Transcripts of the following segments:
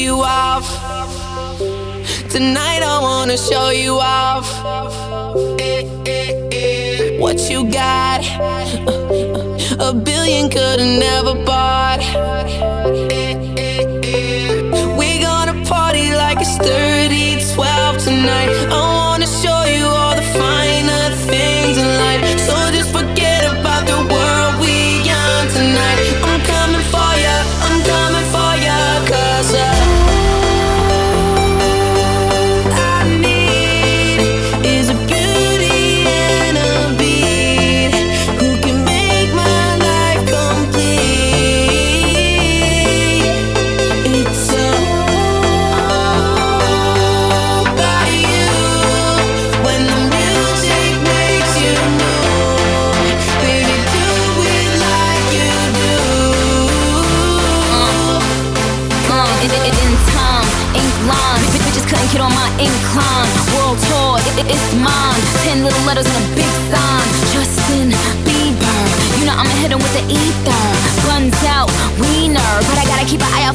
you off. Tonight I wanna show you off. What you got? A billion could've never bought. We're gonna party like it's 30, 12 tonight. Incline, world tour, it, it's mine. Ten little letters and a big sign. Justin Bieber, you know I'ma hit him with the ether. Guns out, wiener, but I gotta keep an eye out.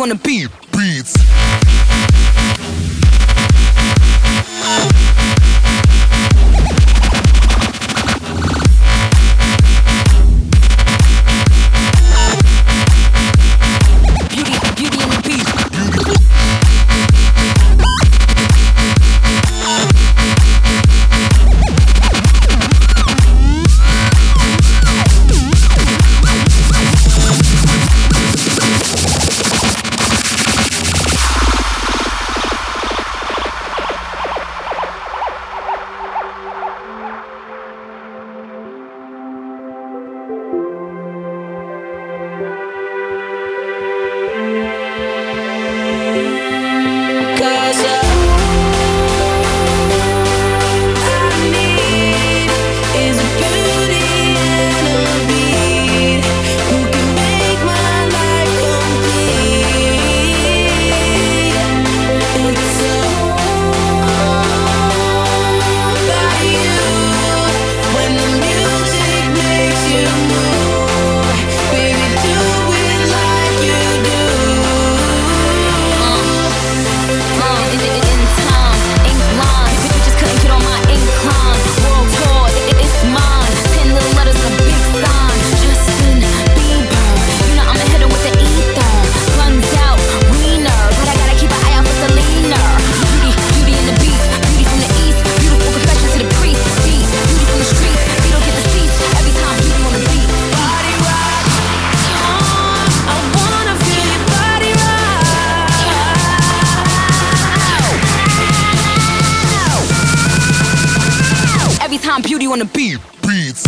Wanna the beat. Beats. Wanna beat. Beats.